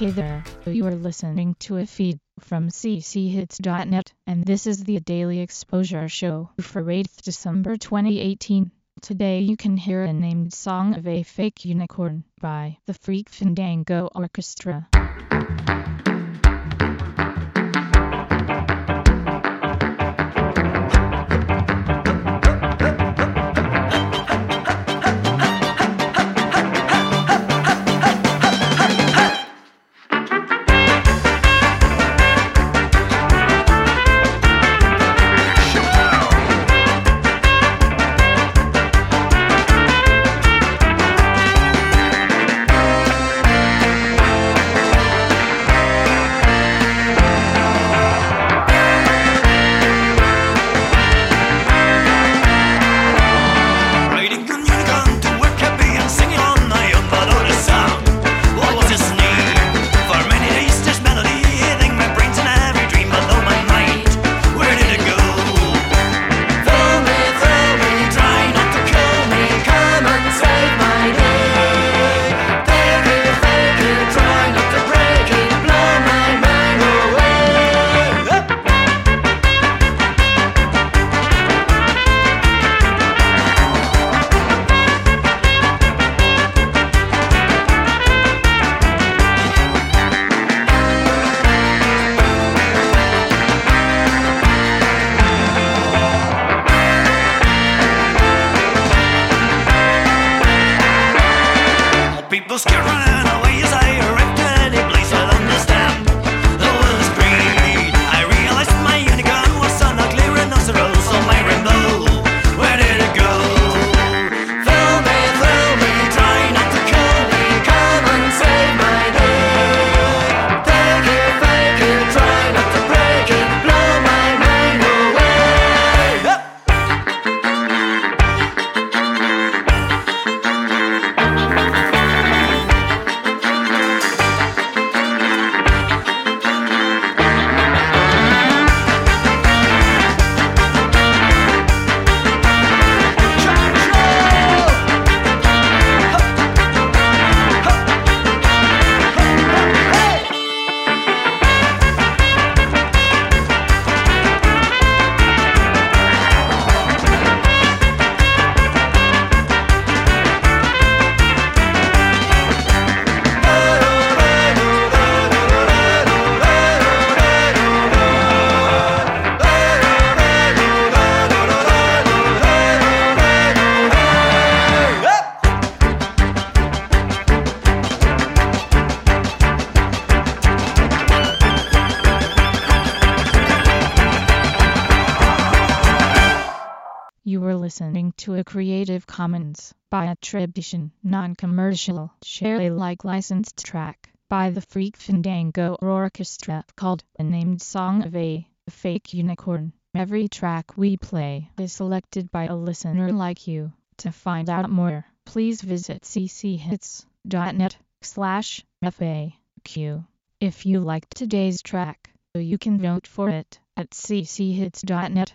Hey there, you are listening to a feed from cchits.net, and this is the Daily Exposure Show for 8th December 2018. Today you can hear a named song of a fake unicorn by the Freak Fandango Orchestra. People scared running You were listening to a Creative Commons by attribution, non-commercial, share Alike licensed track by the Freak Fandango Orchestra called A Named Song of a Fake Unicorn. Every track we play is selected by a listener like you. To find out more, please visit cchits.net slash FAQ. If you liked today's track, you can vote for it at cchits.net